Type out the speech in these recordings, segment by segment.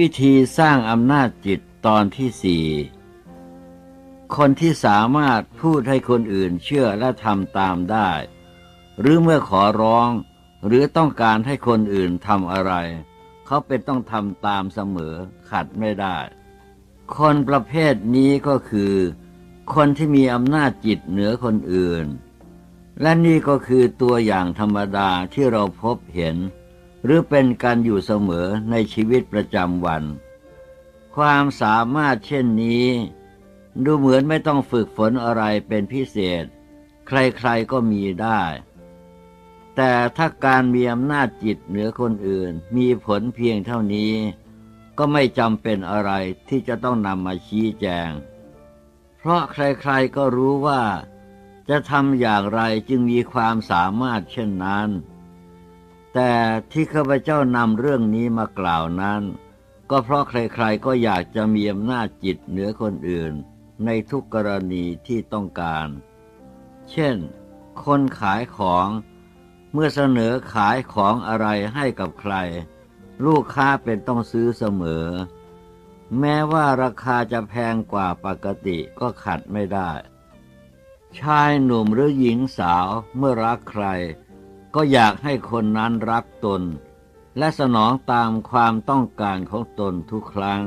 วิธีสร้างอำนาจจิตตอนที่สี่คนที่สามารถพูดให้คนอื่นเชื่อและทำตามได้ หรือเมื่อขอร้อง หรือต้องการให้คนอื่นทำอะไร เขาเป็นต้องทำตามเสมอขัดไม่ได้ คนประเภทนี้ก็คือ คนที่มีอำนาจจิตเหนือคนอื่น และนี่ก็คือตัวอย่างธรรมดาที่เราพบเห็น หรือเป็นการอยู่เสมอในชีวิตประจำวัน ความสามารถเช่นนี้ ดูเหมือนไม่ต้องฝึกฝนอะไรเป็นพิเศษ ใครๆก็มีได้ แต่ถ้าการมีอำนาจจิตเหนือคนอื่น มีผลเพียงเท่านี้ ก็ไม่จำเป็นอะไรที่จะต้องนำมาชี้แจง เพราะใครๆก็รู้ว่า จะทำอย่างไรจึงมีความสามารถเช่นนั้น แต่ที่ข้าพเจ้านำเรื่องนี้มากล่าวนั้น ก็เพราะใครๆก็อยากจะมีอำนาจจิตเหนือคนอื่น ในทุกกรณีที่ต้องการ เช่น คนขายของเมื่อเสนอขายของอะไรให้กับใคร ลูกค้าเป็นต้องซื้อเสมอ แม้ว่าราคาจะแพงกว่าปกติก็ขัดไม่ได้ ชายหนุ่มหรือหญิงสาวเมื่อรักใคร ก็อยากให้คนนั้นรักตน และสนองตามความต้องการของตนทุกครั้ง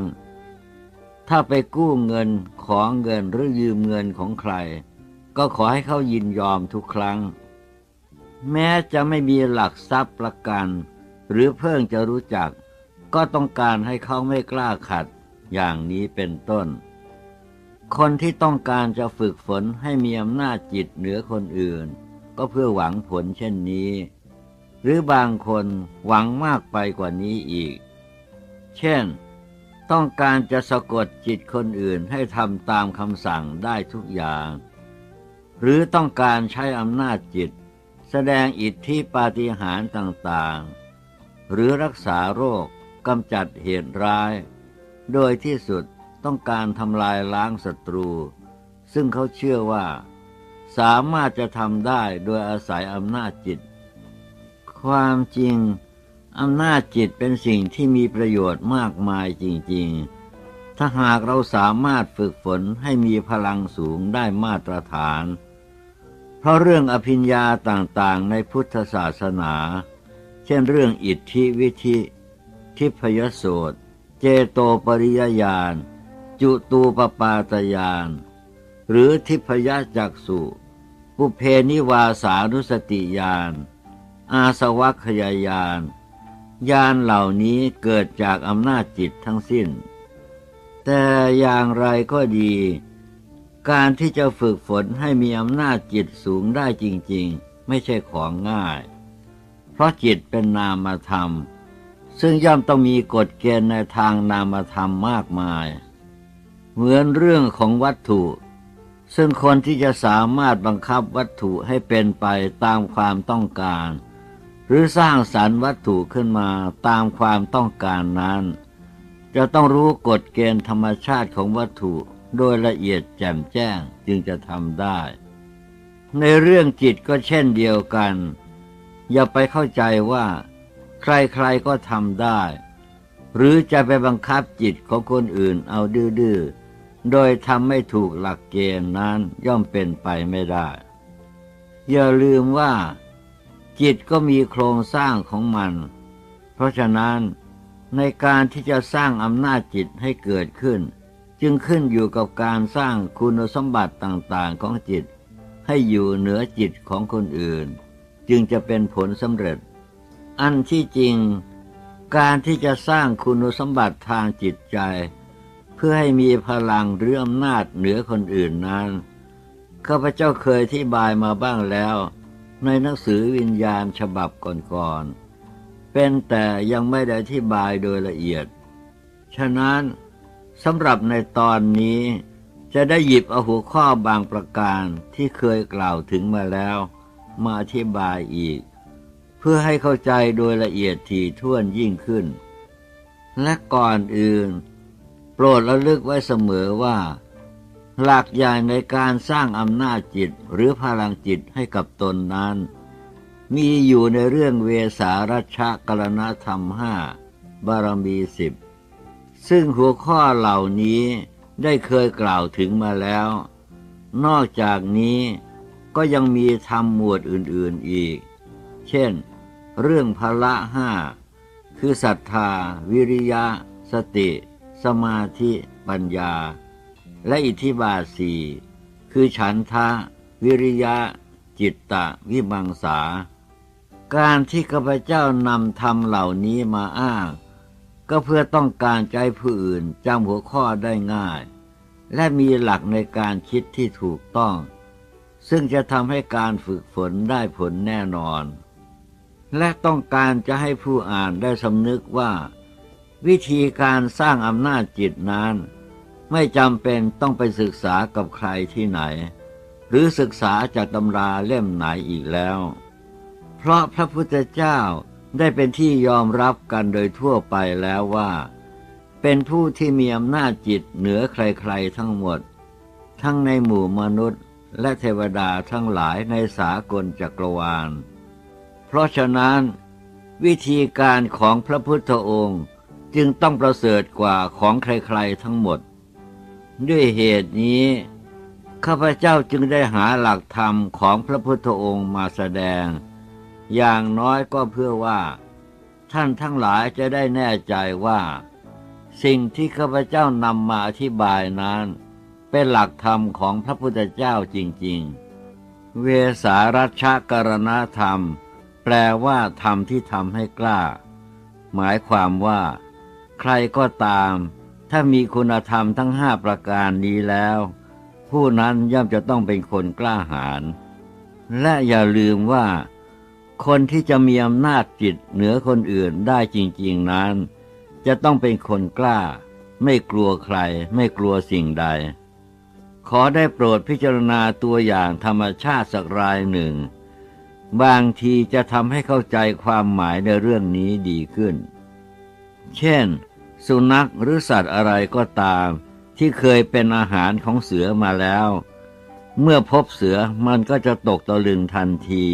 ถ้าไปกู้เงินของเงินหรือยืมเงินของใคร ก็ขอให้เขายินยอมทุกครั้ง แม้จะไม่มีหลักทรัพย์ประกัน หรือเพิ่งจะรู้จัก ก็ต้องการให้เขาไม่กล้าขัดอย่างนี้เป็นต้น คนที่ต้องการจะฝึกฝนให้มีอำนาจจิตเหนือคนอื่น ก็เพื่อหวังผลเช่นนี้ หรือบางคนหวังมากไปกว่านี้อีก เช่น ต้องการจะสะกดจิตคนอื่นให้ทำตามคำสั่งได้ทุกอย่าง หรือต้องการใช้อำนาจจิต แสดงอิทธิปาฏิหาริย์ต่างๆ หรือรักษาโรคกำจัดเหตุร้าย โดยที่สุดต้องการทำลายล้างศัตรู ซึ่งเขาเชื่อว่า สามารถจะทำได้โดยอาศัยอำนาจจิต ความจริงอำนาจจิตเป็นสิ่งที่มีประโยชน์มากมายจริงๆ ถ้าหากเราสามารถฝึกฝนให้มีพลังสูงได้มาตรฐาน เพราะเรื่องอภิญญาต่างๆในพุทธศาสนา เช่นเรื่องอิทธิวิธิ ทิพยโสตเจโตปริยญาณ จุตูปปาตญาณ หรือทิพยจักสุ ปุเพนิวาสานุสติญาณ อาสวัคยายานญาณเหล่านี้เกิดจากอำนาจจิตทั้งสิ้น แต่อย่างไรก็ดี การที่จะฝึกฝนให้มีอำนาจจิตสูงได้จริงๆ ไม่ใช่ของง่าย เพราะจิตเป็นนามธรรม ซึ่งย่อมต้องมีกฎเกณฑ์ในทางนามธรรมมากมาย เหมือนเรื่องของวัตถุ ซึ่งคนที่จะสามารถบังคับวัตถุให้เป็นไปตามความต้องการ หรือสร้างสรรค์วัตถุขึ้นมาตามความต้องการนั้น จะต้องรู้กฎเกณฑ์ธรรมชาติของวัตถุโดยละเอียดแจ่มแจ้งจึงจะทำได้ ในเรื่องจิตก็เช่นเดียวกัน อย่าไปเข้าใจว่า ใครๆก็ทำได้ หรือจะไปบังคับจิตของคนอื่นเอาดื้อๆ โดยทำไม่ถูกหลักเกณฑ์นั้นย่อมเป็นไปไม่ได้ อย่าลืมว่า จิตก็มีโครงสร้างของมัน เพราะฉะนั้นในการที่จะสร้างอำนาจจิตให้เกิดขึ้น จึงขึ้นอยู่กับการสร้างคุณสมบัติต่างๆของจิต ให้อยู่เหนือจิตของคนอื่น จึงจะเป็นผลสำเร็จ อันที่จริง การที่จะสร้างคุณสมบัติทางจิตใจ พื่อให้มีพลังหรืออำนาจเหนือคนอื่นนั้น ข้าพเจ้าเคยที่บายมาบ้างแล้ว ในหนังสือวิญญาณฉบับก่อนๆ เป็นแต่ยังไม่ได้อธิบายโดยละเอียด ฉะนั้นสำหรับในตอนนี้จะได้หยิบเอาหัวข้อบางประการที่เคยกล่าวถึงมาแล้ว มาอธิบายอีก เพื่อให้เข้าใจโดยละเอียดถี่ถ้วนยิ่งขึ้น และก่อนอื่น โปรดระลึกไว้เสมอว่า หลักใหญ่ในการสร้างอำนาจจิตหรือพลังจิตให้กับตนนั้น มีอยู่ในเรื่องเวสารัชกรณธรรมห้าบารมีสิบซึ่งหัวข้อเหล่านี้ได้เคยกล่าวถึงมาแล้ว นอกจากนี้ก็ยังมีธรรมหมวดอื่นๆอีก เช่น เรื่องพละห้าคือศรัทธา วิริยะ สติ สมาธิปัญญา และอิทธิบาสี่คือฉันทะ วิริยะ จิตตะ วิมังสา การที่ข้าพเจ้านำธรรมเหล่านี้มาอ้าง ก็เพื่อต้องการใจผู้อื่นจำหัวข้อได้ง่าย และมีหลักในการคิดที่ถูกต้อง ซึ่งจะทำให้การฝึกฝนได้ผลแน่นอน และต้องการจะให้ผู้อ่านได้สำนึกว่า วิธีการสร้างอำนาจจิตนั้น ไม่จำเป็นต้องไปศึกษากับใครที่ไหน หรือศึกษาจากตำราเล่มไหนอีกแล้ว เพราะพระพุทธเจ้าได้เป็นที่ยอมรับกันโดยทั่วไปแล้วว่า เป็นผู้ที่มีอำนาจจิตเหนือใครๆทั้งหมด ทั้งในหมู่มนุษย์ และเทวดาทั้งหลายในสากลจักรวาล เพราะฉะนั้น วิธีการของพระพุทธองค์ จึงต้องประเสริฐกว่าของใครๆทั้งหมด ด้วยเหตุนี้ ข้าพเจ้าจึงได้หาหลักธรรมของพระพุทธองค์มาแสดง อย่างน้อยก็เพื่อว่า ท่านทั้งหลายจะได้แน่ใจว่า สิ่งที่ข้าพเจ้านำมาอธิบายนั้น เป็นหลักธรรมของพระพุทธเจ้าจริง ๆ เวสารัชกรณธรรม แปลว่าธรรมที่ทำให้กล้า หมายความว่า ใครก็ตาม ถ้ามีคุณธรรมทั้งห้าประการนี้แล้ว ผู้นั้นย่อมจะต้องเป็นคนกล้าหาญและอย่าลืมว่า คนที่จะมีอำนาจจิตเหนือคนอื่นได้จริง ๆนั้น จะต้องเป็นคนกล้า ไม่กลัวใคร ไม่กลัวสิ่งใด ขอได้โปรดพิจารณาตัวอย่างธรรมชาติสักรายหนึ่ง บางทีจะทำให้เข้าใจความหมายในเรื่องนี้ดีขึ้น เช่น สุนัขหรือสัตว์อะไรก็ตาม ที่เคยเป็นอาหารของเสือมาแล้ว เมื่อพบเสือมันก็จะตกตะลึงทันที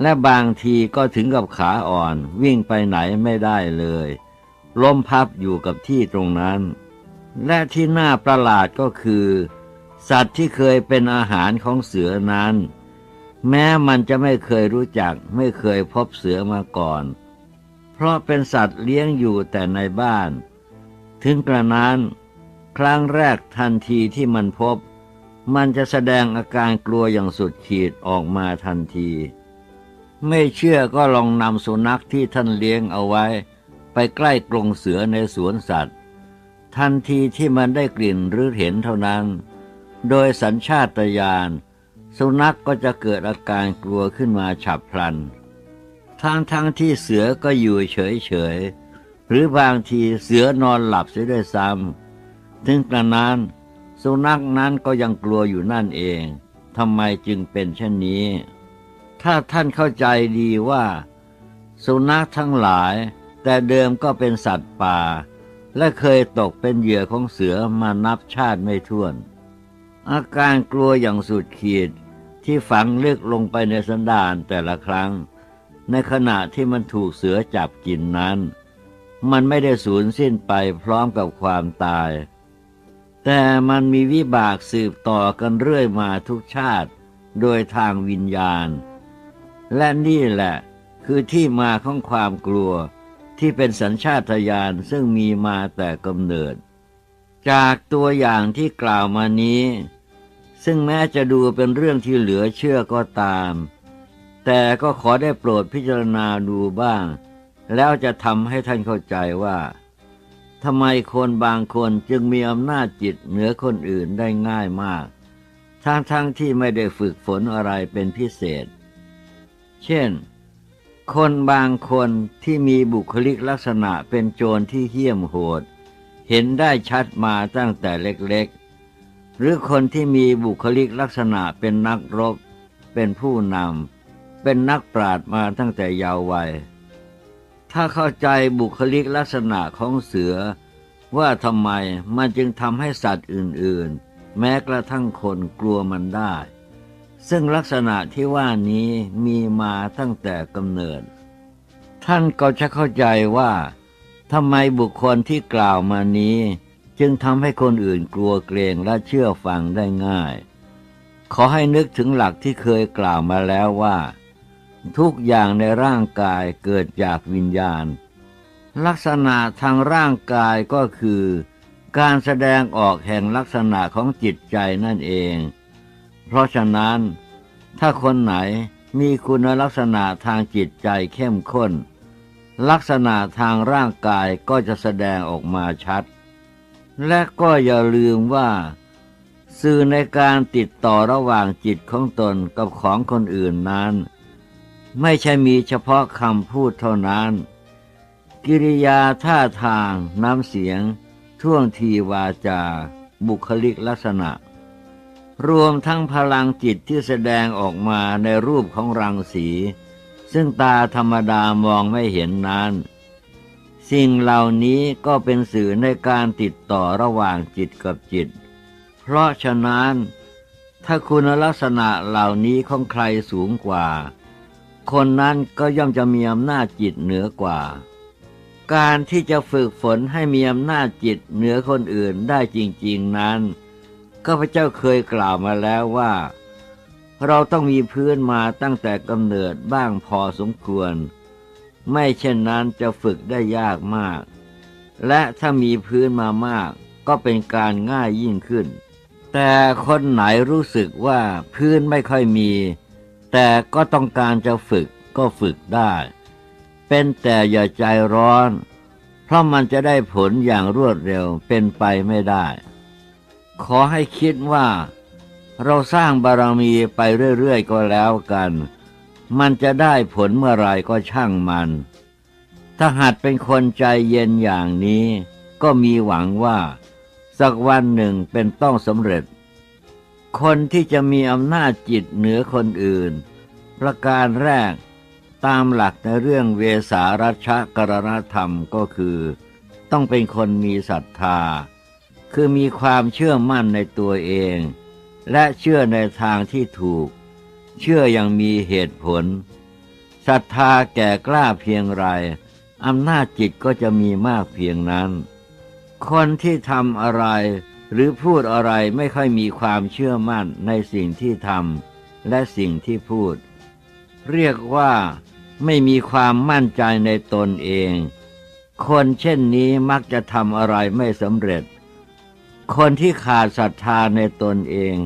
และบางทีก็ถึงกับขาอ่อนวิ่งไปไหนไม่ได้เลยล้มพับอยู่กับที่ตรงนั้น และที่น่าประหลาดก็คือ สัตว์ที่เคยเป็นอาหารของเสือนั้น แม้มันจะไม่เคยรู้จักไม่เคยพบเสือมาก่อน ราะเป็นสัตว์เลี้ยงอยู่แต่ในบ้าน ถึงกระนั้น ครั้งแรกทันทีที่มันพบ มันจะแสดงอาการกลัวอย่างสุดขีดออกมาทันที ไม่เชื่อก็ลองนำสุนัขที่ท่านเลี้ยงเอาไว้ ไปใกล้กรงเสือในสวนสัตว์ ทันทีที่มันได้กลิ่นหรือเห็นเท่านั้น โดยสัญชาตญาณสุนัขกก็จะเกิดอาการกลัวขึ้นมาฉับพลัน ทั้งทั้งที่เสือก็อยู่เฉยเฉยหรือบางทีเสือนอนหลับเสียด้วยซ้ำถึงกระนั้นสุนัขนั้นก็ยังกลัวอยู่นั่นเองทำไมจึงเป็นเช่นนี้ ถ้าท่านเข้าใจดีว่า สุนัขทั้งหลาย แต่เดิมก็เป็นสัตว์ป่า และเคยตกเป็นเหยื่อของเสือมานับชาติไม่ถ้วน อาการกลัวอย่างสุดขีดที่ฝังลึกลงไปในสันดานแต่ละครั้ง ในขณะที่มันถูกเสือจับกินนั้น มันไม่ได้สูญสิ้นไปพร้อมกับความตาย แต่มันมีวิบากสืบต่อกันเรื่อยมาทุกชาติ โดยทางวิญญาณ และนี่แหละคือที่มาของความกลัวที่เป็นสัญชาตญาณซึ่งมีมาแต่กำเนิด จากตัวอย่างที่กล่าวมานี้ ซึ่งแม้จะดูเป็นเรื่องที่เหลือเชื่อก็ตาม แต่ก็ขอได้โปรดพิจารณาดูบ้าง แล้วจะทำให้ท่านเข้าใจว่าทำไมคนบางคนจึงมีอำนาจจิตเหนือคนอื่นได้ง่ายมาก ทั้งทั้งที่ไม่ได้ฝึกฝนอะไรเป็นพิเศษ เช่น คนบางคนที่มีบุคลิกลักษณะเป็นโจรที่เหี้ยมโหด เห็นได้ชัดมาตั้งแต่เล็กๆ หรือคนที่มีบุคลิกลักษณะเป็นนักรบ เป็นผู้นำ เป็นนักปราชญ์มาตั้งแต่ยาววัย ถ้าเข้าใจบุคลิกลักษณะของเสือ ว่าทำไมมันจึงทำให้สัตว์อื่นๆ แม้กระทั่งคนกลัวมันได้ ซึ่งลักษณะที่ว่านี้มีมาตั้งแต่กำเนิด ท่านก็จะเข้าใจว่าทำไมบุคคลที่กล่าวมานี้ จึงทำให้คนอื่นกลัวเกรงและเชื่อฟังได้ง่าย ขอให้นึกถึงหลักที่เคยกล่าวมาแล้วว่า ทุกอย่างในร่างกายเกิดจากวิญญาณ ลักษณะทางร่างกายก็คือ การแสดงออกแห่งลักษณะของจิตใจนั่นเอง เพราะฉะนั้น ถ้าคนไหนมีคุณลักษณะทางจิตใจเข้มข้น ลักษณะทางร่างกายก็จะแสดงออกมาชัด และก็อย่าลืมว่า สื่อในการติดต่อระหว่างจิตของตนกับของคนอื่นนั้น ไม่ใช่มีเฉพาะคำพูดเท่านั้น กิริยาท่าทาง น้ำเสียง ท่วงทีวาจา บุคลิกลักษณะ รวมทั้งพลังจิตที่แสดงออกมาในรูปของรังสี ซึ่งตาธรรมดามองไม่เห็นนั้น สิ่งเหล่านี้ก็เป็นสื่อในการติดต่อระหว่างจิตกับจิต เพราะฉะนั้น ถ้าคุณลักษณะเหล่านี้ของใครสูงกว่า คนนั้นก็ย่อมจะมีอำนาจจิตเหนือกว่า การที่จะฝึกฝนให้มีอำนาจจิตเหนือคนอื่นได้จริง ๆนั้นข้าพเจ้าเคยกล่าวมาแล้วว่า เราต้องมีพื้นมาตั้งแต่กำเนิดบ้างพอสมควร ไม่เช่นนั้นจะฝึกได้ยากมาก และถ้ามีพื้นมามากก็เป็นการง่ายยิ่งขึ้น แต่คนไหนรู้สึกว่าพื้นไม่ค่อยมี แต่ก็ต้องการจะฝึกก็ฝึกได้ เป็นแต่อย่าใจร้อน เพราะมันจะได้ผลอย่างรวดเร็วเป็นไปไม่ได้ ขอให้คิดว่า เราสร้างบารมีไปเรื่อยๆก็แล้วกัน มันจะได้ผลเมื่อไรก็ช่างมัน ถ้าหัดเป็นคนใจเย็นอย่างนี้ ก็มีหวังว่า สักวันหนึ่งเป็นต้องสำเร็จ คนที่จะมีอำนาจจิตเหนือคนอื่น ประการแรกตามหลักในเรื่องเวสารัชกรณธรรมก็คือ ต้องเป็นคนมีศรัทธา คือมีความเชื่อมั่นในตัวเอง และเชื่อในทางที่ถูก เชื่ออยังมีเหตุผลศรัทธาแก่กล้าเพียงไรอำนาจจิตก็จะมีมากเพียงนั้น คนที่ทำอะไร หรือพูดอะไรไม่ค่อยมีความเชื่อมั่นในสิ่งที่ทำและสิ่งที่พูด เรียกว่าไม่มีความมั่นใจในตนเอง คนเช่นนี้มักจะทำอะไรไม่สำเร็จ คนที่ขาดศรัทธาในตนเอง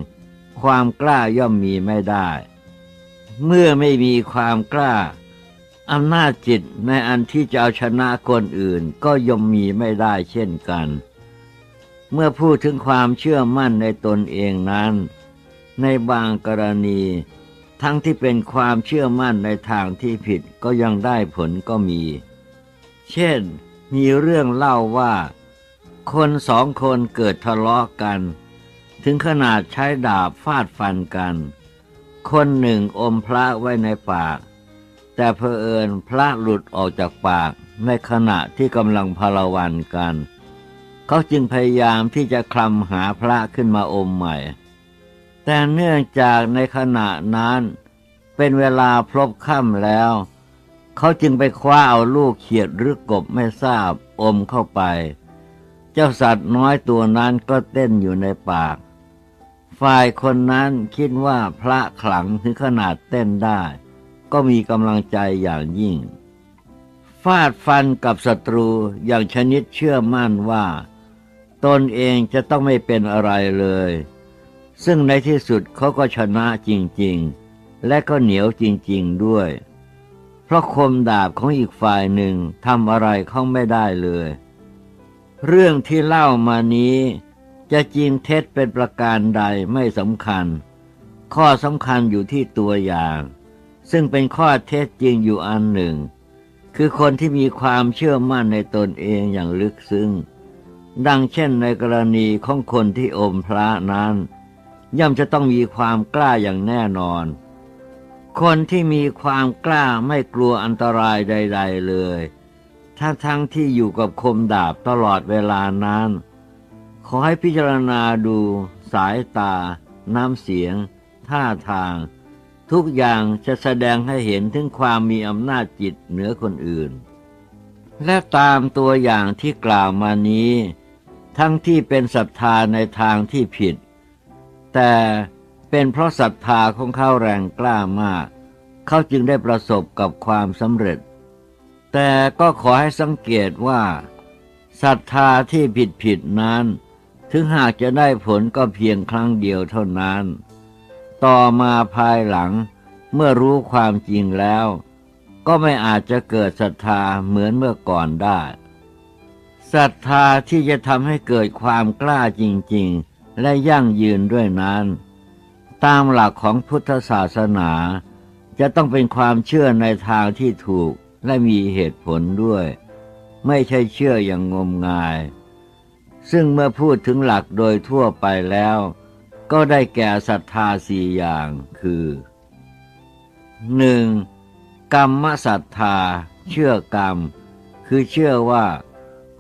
ความกล้าย่อมมีไม่ได้ เมื่อไม่มีความกล้าอำนาจจิตในอันที่จะเอาชนะคนอื่นก็ย่อมมีไม่ได้เช่นกัน เมื่อพูดถึงความเชื่อมั่นในตนเองนั้น ในบางกรณี ทั้งที่เป็นความเชื่อมั่นในทางที่ผิดก็ยังได้ผลก็มี เช่น มีเรื่องเล่าว่า คนสองคนเกิดทะเลาะกัน ถึงขนาดใช้ดาบฟาดฟันกัน คนหนึ่งอมพระไว้ในปาก แต่เพอเอิญพระหลุดออกจากปากในขณะที่กำลังพลวันกัน เขาจึงพยายามที่จะคลำหาพระขึ้นมาอมใหม่ แต่เนื่องจากในขณะนั้น เป็นเวลาพลบค่ำแล้ว เขาจึงไปคว้าเอาลูกเขียดหรือกบไม่ทราบอมเข้าไป เจ้าสัตว์น้อยตัวนั้นก็เต้นอยู่ในปาก ฝ่ายคนนั้นคิดว่าพระขลังถึงขนาดเต้นได้ ก็มีกำลังใจอย่างยิ่งฟาดฟันกับศัตรูอย่างชนิดเชื่อมั่นว่า ตนเองจะต้องไม่เป็นอะไรเลย ซึ่งในที่สุดเขาก็ชนะจริงๆ และก็เหนียวจริงๆด้วย เพราะคมดาบของอีกฝ่ายหนึ่งทำอะไรเขาไม่ได้เลย เรื่องที่เล่ามานี้จะจริงเท็จเป็นประการใดไม่สำคัญ ข้อสำคัญอยู่ที่ตัวอย่าง ซึ่งเป็นข้อเท็จจริงอยู่อันหนึ่ง คือคนที่มีความเชื่อมั่นในตนเองอย่างลึกซึ้ง ดังเช่นในกรณีของคนที่อมพระนั้น ย่อมจะต้องมีความกล้าอย่างแน่นอน คนที่มีความกล้าไม่กลัวอันตรายใด ๆเลยถ้าทั้งที่อยู่กับคมดาบตลอดเวลานั้น ขอให้พิจารณาดู สายตา น้ำเสียง ท่าทาง ทุกอย่างจะแสดงให้เห็นถึงความมีอำนาจจิตเหนือคนอื่น และตามตัวอย่างที่กล่าวมานี้ ทั้งที่เป็นศรัทธาในทางที่ผิด แต่เป็นเพราะศรัทธาของเขาแรงกล้ามาก เขาจึงได้ประสบกับความสำเร็จ แต่ก็ขอให้สังเกตว่าศรัทธาที่ผิดผิดนั้น ถึงหากจะได้ผลก็เพียงครั้งเดียวเท่านั้น ต่อมาภายหลังเมื่อรู้ความจริงแล้ว ก็ไม่อาจจะเกิดศรัทธาเหมือนเมื่อก่อนได้ ศรัทธาที่จะทำให้เกิดความกล้าจริง ๆ และยั่งยืนด้วยนั้น ตามหลักของพุทธศาสนา จะต้องเป็นความเชื่อในทางที่ถูกและมีเหตุผลด้วย ไม่ใช่เชื่ออย่างงมงาย ซึ่งเมื่อพูดถึงหลักโดยทั่วไปแล้ว ก็ได้แก่ศรัทธาสี่อย่างคือหนึ่งกรรมศรัทธา เชื่อกรรม คือเชื่อว่า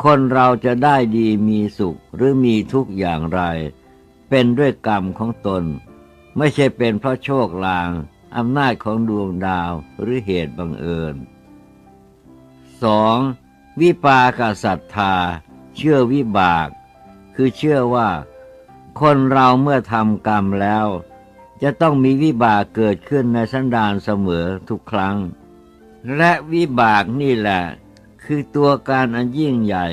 คนเราจะได้ดีมีสุขหรือมีทุกอย่างไร เป็นด้วยกรรมของตน ไม่ใช่เป็นเพราะโชคลางอำนาจของดวงดาวหรือเหตุบังเอิญ 2. วิปากศรัทธา เชื่อวิบาก คือเชื่อว่า คนเราเมื่อทำกรรมแล้ว จะต้องมีวิบากเกิดขึ้นในสันดานเสมอทุกครั้ง และวิบากนี่แหละ คือตัวการอันยิ่งใหญ่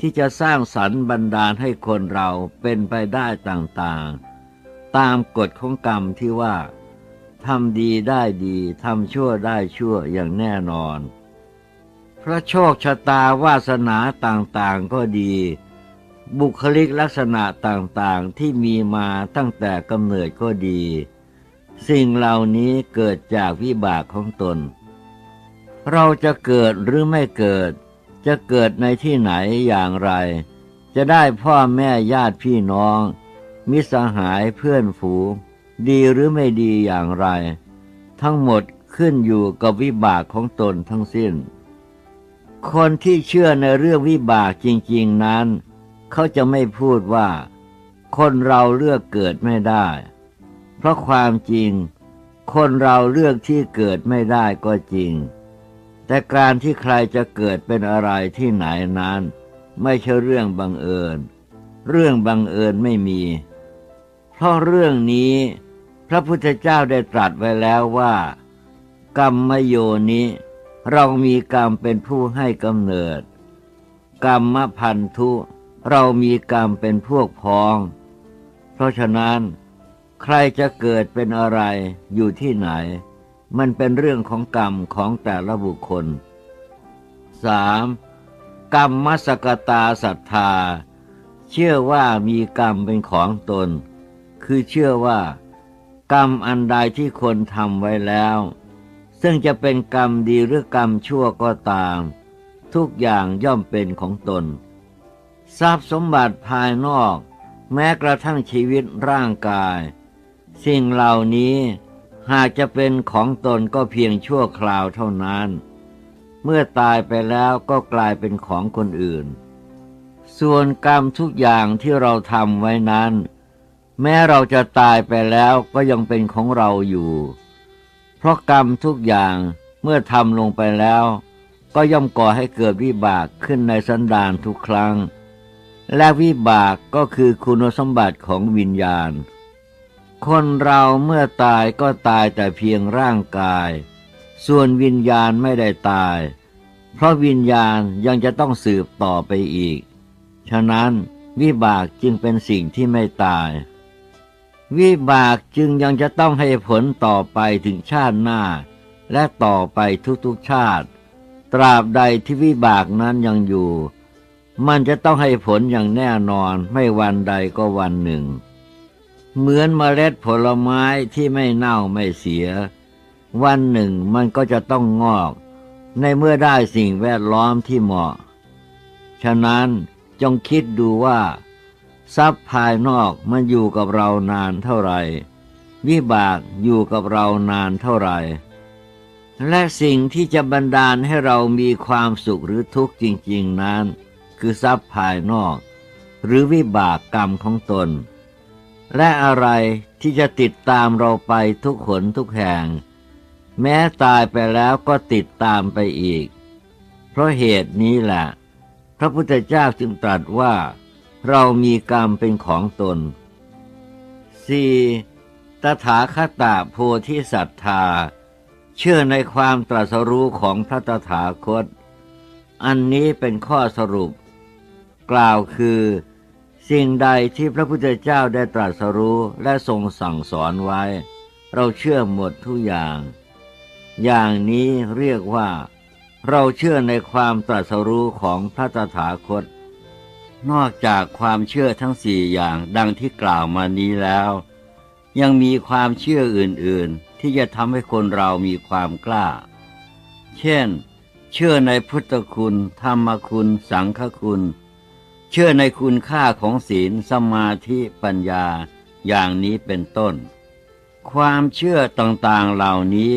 ที่จะสร้างสรรค์บันดาลให้คนเราเป็นไปได้ต่างๆ ตามกฎของกรรมที่ว่าทำดีได้ดีทำชั่วได้ชั่วอย่างแน่นอน พระโชคชะตาวาสนาต่างๆก็ดี บุคลิกลักษณะต่างๆที่มีมาตั้งแต่กำเนิดก็ดี สิ่งเหล่านี้เกิดจากวิบากของตน เราจะเกิดหรือไม่เกิด จะเกิดในที่ไหนอย่างไร จะได้พ่อแม่ญาติพี่น้อง มิสหายเพื่อนฝูงดีหรือไม่ดีอย่างไร ทั้งหมดขึ้นอยู่กับวิบากของตนทั้งสิ้น คนที่เชื่อในเรื่องวิบากจริง ๆนั้น เขาจะไม่พูดว่า คนเราเลือกเกิดไม่ได้ เพราะความจริง คนเราเลือกที่เกิดไม่ได้ก็จริง แต่การที่ใครจะเกิดเป็นอะไรที่ไหนนั้น ไม่ใช่เรื่องบังเอิญ เรื่องบังเอิญไม่มี เพราะเรื่องนี้ พระพุทธเจ้าได้ตรัสไว้แล้วว่า กรรมโยนิเรามีกรรมเป็นผู้ให้กำเนิด กรรมพันธุ เรามีกรรมเป็นพวกพ้อง เพราะฉะนั้น ใครจะเกิดเป็นอะไรอยู่ที่ไหน มันเป็นเรื่องของกรรมของแต่ละบุคคล 3. กรรมมสกตาศรัทธา เชื่อว่ามีกรรมเป็นของตน คือเชื่อว่า กรรมอันใดที่คนทำไว้แล้ว ซึ่งจะเป็นกรรมดีหรือกรรมชั่วก็ตาม ทุกอย่างย่อมเป็นของตน ทรัพย์สมบัติภายนอก แม้กระทั่งชีวิตร่างกาย สิ่งเหล่านี้ หากจะเป็นของตนก็เพียงชั่วคราวเท่านั้น เมื่อตายไปแล้วก็กลายเป็นของคนอื่น ส่วนกรรมทุกอย่างที่เราทำไว้นั้น แม้เราจะตายไปแล้วก็ยังเป็นของเราอยู่ เพราะกรรมทุกอย่างเมื่อทำลงไปแล้ว ก็ย่อมก่อให้เกิดวิบากขึ้นในสันดานทุกครั้ง และวิบากก็คือคุณสมบัติของวิญญาณ คนเราเมื่อตายก็ตายแต่เพียงร่างกาย ส่วนวิญญาณไม่ได้ตาย เพราะวิญญาณยังจะต้องสืบต่อไปอีก ฉะนั้นวิบากจึงเป็นสิ่งที่ไม่ตาย วิบากจึงยังจะต้องให้ผลต่อไปถึงชาติหน้า และต่อไปทุกๆชาติ ตราบใดที่วิบากนั้นยังอยู่ มันจะต้องให้ผลอย่างแน่นอนไม่วันใดก็วันหนึ่ง เหมือนเมล็ดผลไม้ที่ไม่เน่าไม่เสีย วันหนึ่งมันก็จะต้องงอก ในเมื่อได้สิ่งแวดล้อมที่เหมาะ ฉะนั้นจงคิดดูว่า ทรัพย์ภายนอกมันอยู่กับเรานานเท่าไหร่วิบากอยู่กับเรานานเท่าไหร่ และสิ่งที่จะบันดาลให้เรามีความสุขหรือทุกข์จริง ๆนั้น คือทรัพย์ภายนอก หรือวิบากกรรมของตน และอะไรที่จะติดตามเราไปทุกขนทุกแห่ง แม้ตายไปแล้วก็ติดตามไปอีก เพราะเหตุนี้แหละพระพุทธเจ้าจึงตรัสว่า เรามีกรรมเป็นของตน 4. ตถาคตาโพธิสัตธา เชื่อในความตรัสรู้ของพระตถาคต อันนี้เป็นข้อสรุป กล่าวคือ สิ่งใดที่พระพุทธเจ้าได้ตรัสรู้และทรงสั่งสอนไว้ เราเชื่อหมดทุกอย่าง อย่างนี้เรียกว่า เราเชื่อในความตรัสรู้ของพระตถาคต นอกจากความเชื่อทั้งสี่อย่างดังที่กล่าวมานี้แล้ว ยังมีความเชื่ออื่นๆ ที่จะทำให้คนเรามีความกล้า เช่น เชื่อในพุทธคุณ ธรรมคุณ สังฆคุณ เชื่อในคุณค่าของศีลสมาธิปัญญาอย่างนี้เป็นต้น ความเชื่อต่างๆเหล่านี้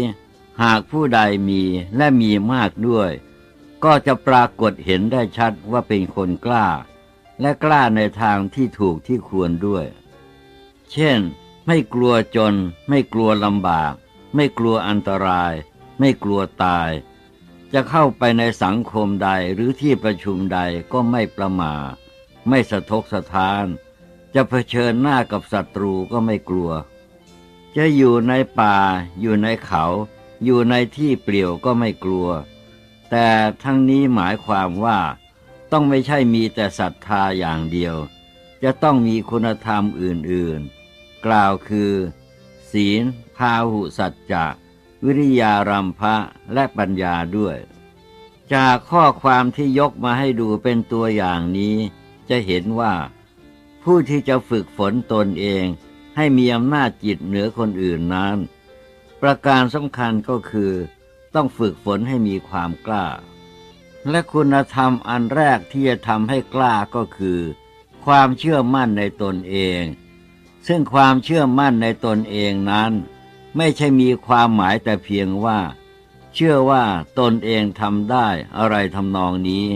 หากผู้ใดมีและมีมากด้วย ก็จะปรากฏเห็นได้ชัดว่าเป็นคนกล้า และกล้าในทางที่ถูกที่ควรด้วย เช่น ไม่กลัวจน ไม่กลัวลำบาก ไม่กลัวอันตราย ไม่กลัวตาย จะเข้าไปในสังคมใดหรือที่ประชุมใดก็ไม่ประมาท ไม่สะทกสะทาน จะเผชิญหน้ากับศัตรูก็ไม่กลัว จะอยู่ในป่า อยู่ในเขา อยู่ในที่เปลี่ยวก็ไม่กลัว แต่ทั้งนี้หมายความว่า ต้องไม่ใช่มีแต่ศรัทธาอย่างเดียว จะต้องมีคุณธรรมอื่นๆ กล่าวคือ ศีล พาหุสัจจะ วิริยารัมภะและปัญญาด้วย จากข้อความที่ยกมาให้ดูเป็นตัวอย่างนี้ จะเห็นว่า ผู้ที่จะฝึกฝนตนเองให้มีอำนาจจิตเหนือคนอื่นนั้น ประการสำคัญก็คือ ต้องฝึกฝนให้มีความกล้า และคุณธรรมอันแรกที่จะทำให้กล้าก็คือ ความเชื่อมั่นในตนเอง ซึ่งความเชื่อมั่นในตนเองนั้น ไม่ใช่มีความหมายแต่เพียงว่า เชื่อว่าตนเองทำได้อะไรทำนองนี้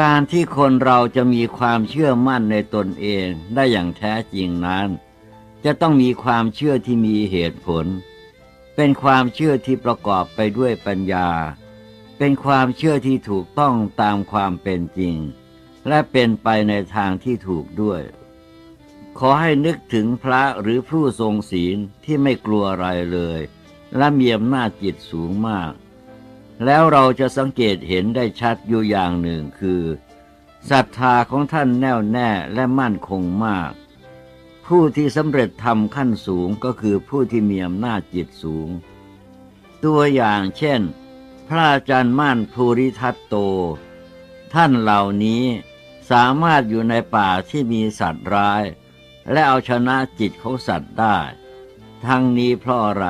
การที่คนเราจะมีความเชื่อมั่นในตนเองได้อย่างแท้จริงนั้น จะต้องมีความเชื่อที่มีเหตุผล เป็นความเชื่อที่ประกอบไปด้วยปัญญา เป็นความเชื่อที่ถูกต้องตามความเป็นจริง และเป็นไปในทางที่ถูกด้วย ขอให้นึกถึงพระหรือผู้ทรงศีลที่ไม่กลัวอะไรเลย และมีอำนาจจิตสูงมาก แล้วเราจะสังเกตเห็นได้ชัดอยู่อย่างหนึ่งคือศรัทธาของท่านแน่วแน่และมั่นคงมาก ผู้ที่สำเร็จทำขั้นสูงก็คือผู้ที่มีอำนาจจิตสูง ตัวอย่างเช่น พระอาจารย์มั่นภูริทัตโต ท่านเหล่านี้สามารถอยู่ในป่าที่มีสัตว์ร้าย และเอาชนะจิตของสัตว์ได้ ทั้งนี้เพราะอะไร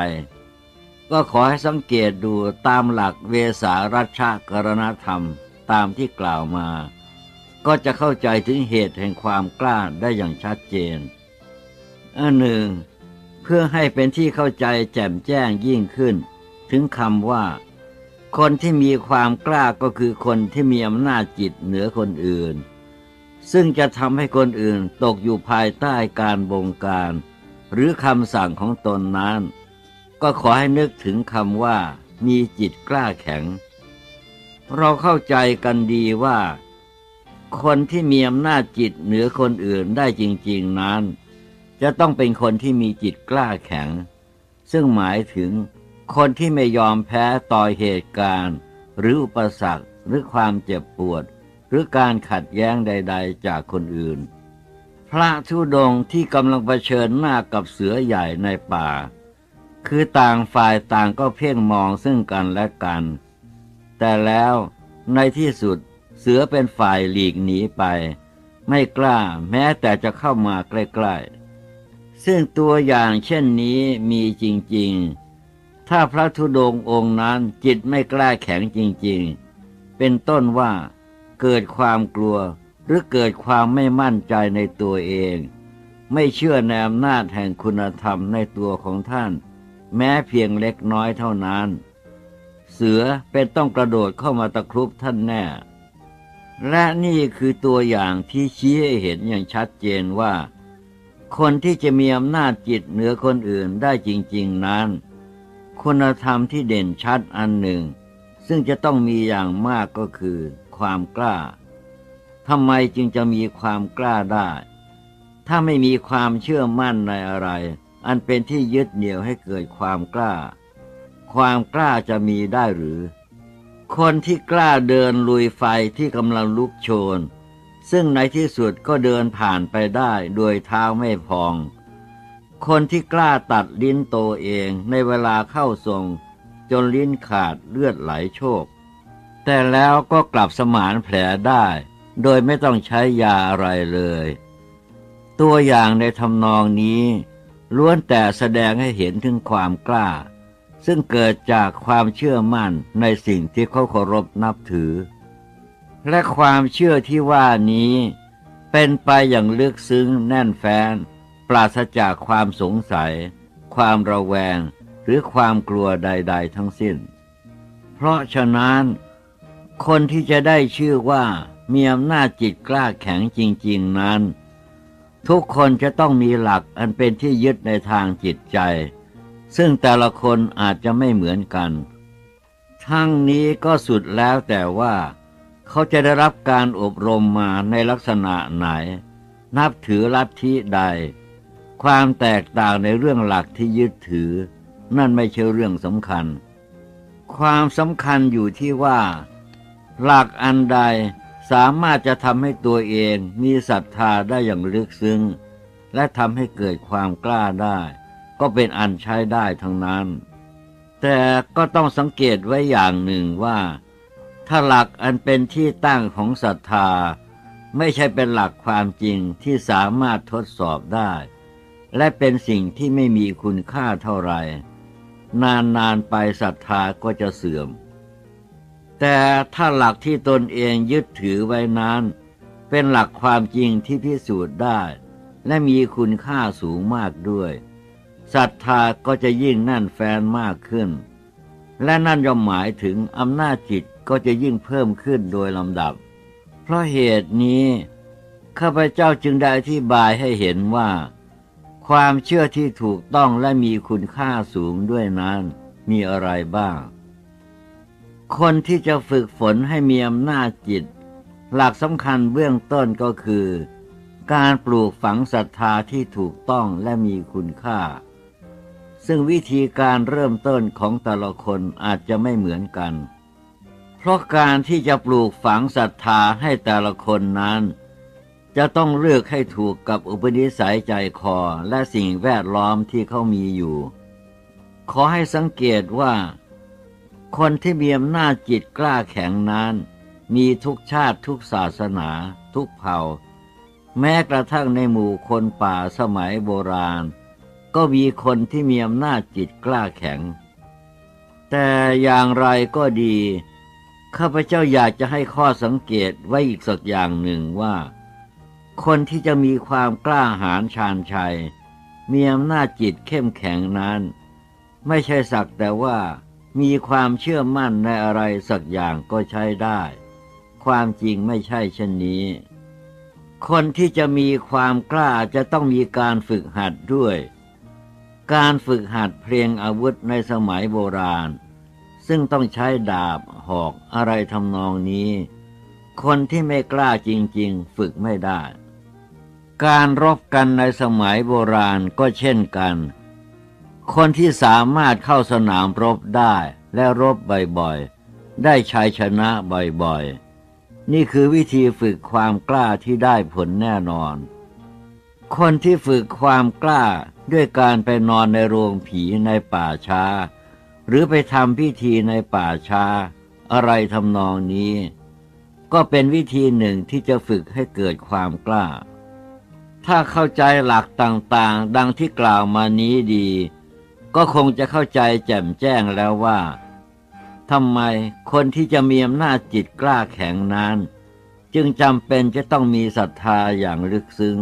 ก็ขอให้สังเกตดูตามหลักเวสารัชกรณธรรมตามที่กล่าวมา ก็จะเข้าใจถึงเหตุแห่งความกล้าได้อย่างชัดเจนอันหนึ่ง เพื่อให้เป็นที่เข้าใจแจ่มแจ้งยิ่งขึ้น ถึงคำว่า คนที่มีความกล้าก็คือคนที่มีอำนาจจิตเหนือคนอื่น ซึ่งจะทำให้คนอื่นตกอยู่ภายใต้การบงการ หรือคำสั่งของตนนั้น ก็ขอให้นึกถึงคำว่า มีจิตกล้าแข็ง เราเข้าใจกันดีว่า คนที่มีอำนาจจิตเหนือคนอื่นได้จริง ๆนั้น จะต้องเป็นคนที่มีจิตกล้าแข็ง ซึ่งหมายถึงคนที่ไม่ยอมแพ้ต่อเหตุการณ์ หรืออุปสรรคหรือความเจ็บปวด หรือการขัดแย้งใด ๆ จากคนอื่น พระธุดงที่กำลังเผชิญหน้ากับเสือใหญ่ในป่า คือต่างฝ่ายต่างก็เพ่งมองซึ่งกันและกัน แต่แล้วในที่สุดเสือเป็นฝ่ายหลีกหนีไป ไม่กล้าแม้แต่จะเข้ามาใกล้ๆ ซึ่งตัวอย่างเช่นนี้มีจริงๆ ถ้าพระธุดงค์องค์นั้นจิตไม่กล้าแข็งจริงๆ เป็นต้นว่าเกิดความกลัวหรือเกิดความไม่มั่นใจในตัวเอง ไม่เชื่อในอำนาจแห่งคุณธรรมในตัวของท่าน แม้เพียงเล็กน้อยเท่านั้น เสือเป็นต้องกระโดดเข้ามาตะครุบท่านแน่ และนี่คือตัวอย่างที่ชี้ให้เห็นอย่างชัดเจนว่า คนที่จะมีอำนาจจิตเหนือคนอื่นได้จริง ๆนั้น คุณธรรมที่เด่นชัดอันหนึ่ง ซึ่งจะต้องมีอย่างมากก็คือ ความกล้าทำไมจึงจะมีความกล้าได้ ถ้าไม่มีความเชื่อมั่นในอะไร อันเป็นที่ยึดเหนี่ยวให้เกิดความกล้า ความกล้าจะมีได้หรือ คนที่กล้าเดินลุยไฟที่กำลังลุกโชน ซึ่งในที่สุดก็เดินผ่านไปได้โดยเท้าไม่พอง คนที่กล้าตัดลิ้นโตเองในเวลาเข้าทรง จนลิ้นขาดเลือดไหลโชก แต่แล้วก็กลับสมานแผลได้ โดยไม่ต้องใช้ยาอะไรเลย ตัวอย่างในทำนองนี้ ล้วนแต่แสดงให้เห็นถึงความกล้า ซึ่งเกิดจากความเชื่อมั่นในสิ่งที่เขาเคารพนับถือ และความเชื่อที่ว่านี้ เป็นไปอย่างลึกซึ้งแน่นแฟ้นปราศจากความสงสัย ความระแวง หรือความกลัวใด ๆ ทั้งสิ้น เพราะฉะนั้น คนที่จะได้ชื่อว่ามีอำนาจจิตกล้าแข็งจริง ๆ นั้น ทุกคนจะต้องมีหลักอันเป็นที่ยึดในทางจิตใจ ซึ่งแต่ละคนอาจจะไม่เหมือนกัน ทั้งนี้ก็สุดแล้วแต่ว่า เขาจะได้รับการอบรมมาในลักษณะไหน นับถือลัทธิใด ความแตกต่างในเรื่องหลักที่ยึดถือ นั่นไม่ใช่เรื่องสำคัญ ความสำคัญอยู่ที่ว่า หลักอันใด สามารถจะทำให้ตัวเองมีศรัทธาได้อย่างลึกซึ้ง และทำให้เกิดความกล้าได้ ก็เป็นอันใช้ได้ทั้งนั้น แต่ก็ต้องสังเกตไว้อย่างหนึ่งว่า ถ้าหลักอันเป็นที่ตั้งของศรัทธา ไม่ใช่เป็นหลักความจริงที่สามารถทดสอบได้ และเป็นสิ่งที่ไม่มีคุณค่าเท่าไหร่นานๆไปศรัทธาก็จะเสื่อม แต่ถ้าหลักที่ตนเองยึดถือไว้นั้น เป็นหลักความจริงที่พิสูจน์ได้ และมีคุณค่าสูงมากด้วยศรัทธาก็จะยิ่งแน่นแฟนมากขึ้น และนั่นย่อมหมายถึงอำนาจจิตก็จะยิ่งเพิ่มขึ้นโดยลำดับ เพราะเหตุนี้ ข้าพเจ้าจึงได้อธิบายให้เห็นว่า ความเชื่อที่ถูกต้องและมีคุณค่าสูงด้วยนั้น มีอะไรบ้าง คนที่จะฝึกฝนให้มีอำนาจจิต หลักสำคัญเบื้องต้นก็คือ การปลูกฝังศรัทธาที่ถูกต้องและมีคุณค่า ซึ่งวิธีการเริ่มต้นของแต่ละคนอาจจะไม่เหมือนกัน เพราะการที่จะปลูกฝังศรัทธาให้แต่ละคนนั้น จะต้องเลือกให้ถูกกับอุปนิสัยใจคอและสิ่งแวดล้อมที่เขามีอยู่ ขอให้สังเกตว่า คนที่มีอำนาจจิตกล้าแข็งนั้น มีทุกชาติทุกศาสนา ทุกเผ่า แม้กระทั่งในหมู่คนป่าสมัยโบราณ ก็มีคนที่มีอำนาจจิตกล้าแข็ง แต่อย่างไรก็ดีข้าพเจ้าอยากจะให้ข้อสังเกตไว้อีกสักอย่างหนึ่งว่า คนที่จะมีความกล้าหาญชาญชัย มีอำนาจจิตเข้มแข็งนั้น ไม่ใช่สักแต่ว่า มีความเชื่อมั่นในอะไรสักอย่างก็ใช้ได้ ความจริงไม่ใช่เช่นนี้ คนที่จะมีความกล้าจะต้องมีการฝึกหัดด้วย การฝึกหัดเพลงอาวุธในสมัยโบราณ ซึ่งต้องใช้ดาบหอกอะไรทำนองนี้ คนที่ไม่กล้าจริงๆ ฝึกไม่ได้ การรบกันในสมัยโบราณก็เช่นกัน คนที่สามารถเข้าสนามรบได้และรบบ่อยๆ ได้ชัยชนะบ่อยๆ นี่คือวิธีฝึกความกล้าที่ได้ผลแน่นอน คนที่ฝึกความกล้าด้วยการไปนอนในโรงผีในป่าช้า หรือไปทำพิธีในป่าช้า อะไรทำนองนี้ ก็เป็นวิธีหนึ่งที่จะฝึกให้เกิดความกล้า ถ้าเข้าใจหลักต่างๆ ดังที่กล่าวมานี้ดี ก็คงจะเข้าใจแจ่มแจ้งแล้วว่าทำไมคนที่จะมีอำนาจจิตกล้าแข็งนั้น จึงจำเป็นจะต้องมีศรัทธาอย่างลึกซึ้ง